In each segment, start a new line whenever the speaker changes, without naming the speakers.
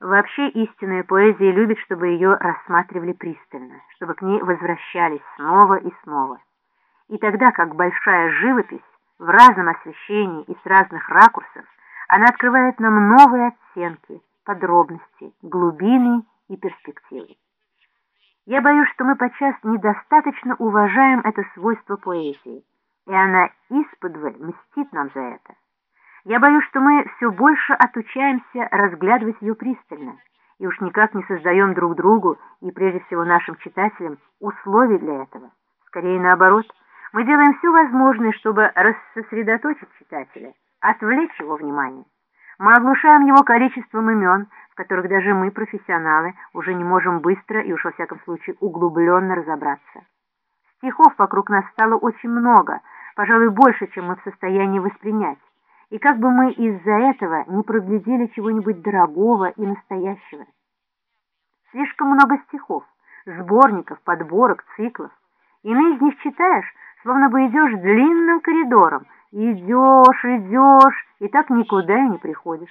Вообще истинная поэзия любит, чтобы ее рассматривали пристально, чтобы к ней возвращались снова и снова. И тогда, как большая живопись, в разном освещении и с разных ракурсов, она открывает нам новые оттенки, подробности, глубины и перспективы. Я боюсь, что мы подчас недостаточно уважаем это свойство поэзии, и она исподволь мстит нам за это. Я боюсь, что мы все больше отучаемся разглядывать ее пристально, и уж никак не создаем друг другу и прежде всего нашим читателям условий для этого. Скорее наоборот, мы делаем все возможное, чтобы рассосредоточить читателя, отвлечь его внимание. Мы оглушаем его количеством имен, в которых даже мы, профессионалы, уже не можем быстро и уж во всяком случае углубленно разобраться. Стихов вокруг нас стало очень много, пожалуй, больше, чем мы в состоянии воспринять и как бы мы из-за этого не проглядели чего-нибудь дорогого и настоящего. Слишком много стихов, сборников, подборок, циклов. Иные из них читаешь, словно бы идешь длинным коридором, идешь, идешь, и так никуда и не приходишь.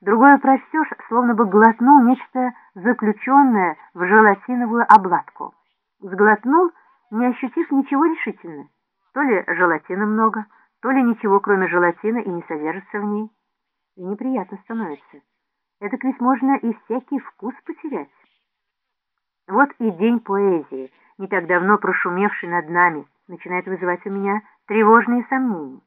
Другое прочтешь, словно бы глотнул нечто заключенное в желатиновую обладку. Сглотнул, не ощутив ничего решительно. То ли желатина много, то ли ничего, кроме желатина, и не содержится в ней. И неприятно становится. Это ведь можно и всякий вкус потерять. Вот и день поэзии, не так давно прошумевший над нами, начинает вызывать у меня тревожные сомнения.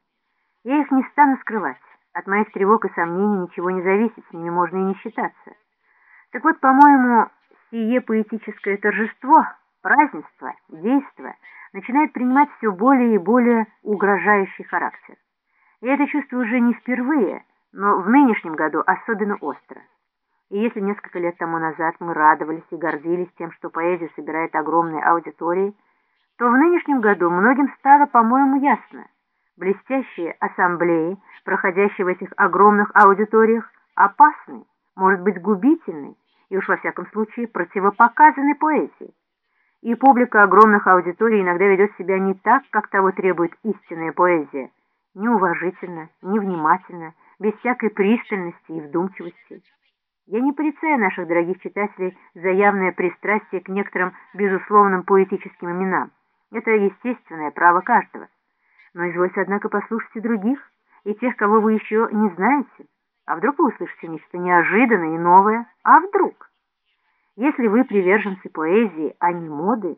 Я их не стану скрывать. От моих тревог и сомнений ничего не зависит, с ними можно и не считаться. Так вот, по-моему, сие поэтическое торжество, празднество, действо — начинает принимать все более и более угрожающий характер. Я это чувствую уже не впервые, но в нынешнем году особенно остро. И если несколько лет тому назад мы радовались и гордились тем, что поэзия собирает огромные аудитории, то в нынешнем году многим стало, по-моему, ясно. Блестящие ассамблеи, проходящие в этих огромных аудиториях, опасны, может быть, губительны и уж во всяком случае противопоказаны поэзии и публика огромных аудиторий иногда ведет себя не так, как того требует истинная поэзия, неуважительно, невнимательно, без всякой пристальности и вдумчивости. Я не порицаю наших дорогих читателей за явное пристрастие к некоторым безусловным поэтическим именам. Это естественное право каждого. Но извольте, однако, послушать и других, и тех, кого вы еще не знаете. А вдруг вы услышите нечто неожиданное и новое? А вдруг? Если вы приверженцы поэзии, а не моды,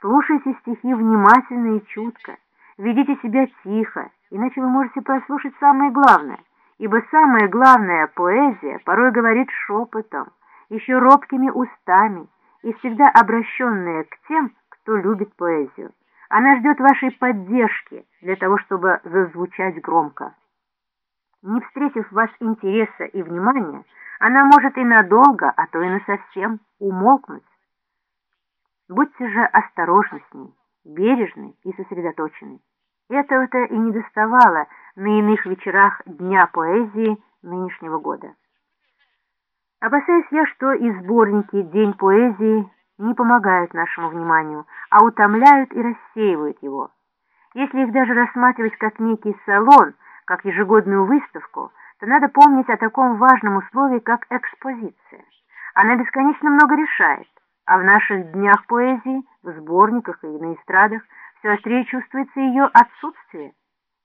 слушайте стихи внимательно и чутко, ведите себя тихо, иначе вы можете прослушать самое главное, ибо самое главное поэзия порой говорит шепотом, еще робкими устами и всегда обращенная к тем, кто любит поэзию. Она ждет вашей поддержки для того, чтобы зазвучать громко. Не встретив вас интереса и внимания, она может и надолго, а то и насовсем умолкнуть. Будьте же осторожны с ней, бережны и сосредоточены. Этого-то и не доставало на иных вечерах Дня поэзии нынешнего года. Опасаюсь я, что и сборники «День поэзии» не помогают нашему вниманию, а утомляют и рассеивают его. Если их даже рассматривать как некий салон, как ежегодную выставку – то надо помнить о таком важном условии, как экспозиция. Она бесконечно много решает, а в наших днях поэзии, в сборниках и на эстрадах все острее чувствуется ее отсутствие.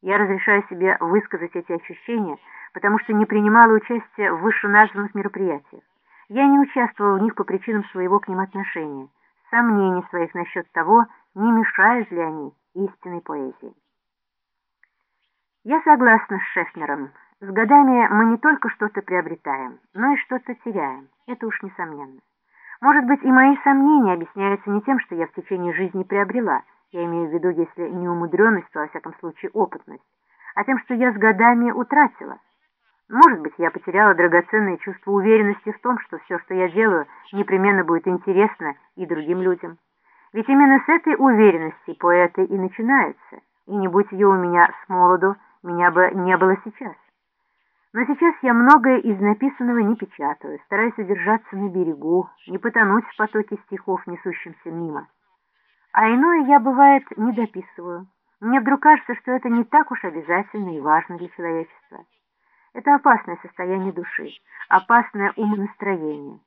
Я разрешаю себе высказать эти ощущения, потому что не принимала участия в вышеназванных мероприятиях. Я не участвовала в них по причинам своего к ним отношения, сомнений своих насчет того, не мешают ли они истинной поэзии. Я согласна с Шефнером. С годами мы не только что-то приобретаем, но и что-то теряем. Это уж несомненно. Может быть, и мои сомнения объясняются не тем, что я в течение жизни приобрела, я имею в виду, если не умудренность, то, во всяком случае, опытность, а тем, что я с годами утратила. Может быть, я потеряла драгоценное чувство уверенности в том, что все, что я делаю, непременно будет интересно и другим людям. Ведь именно с этой уверенности поэты и начинаются, и не будь ее у меня с молоду, меня бы не было сейчас. Но сейчас я многое из написанного не печатаю, стараюсь удержаться на берегу, не потонуть в потоке стихов, несущимся мимо. А иное я, бывает, не дописываю. Мне вдруг кажется, что это не так уж обязательно и важно для человечества. Это опасное состояние души, опасное умонастроение.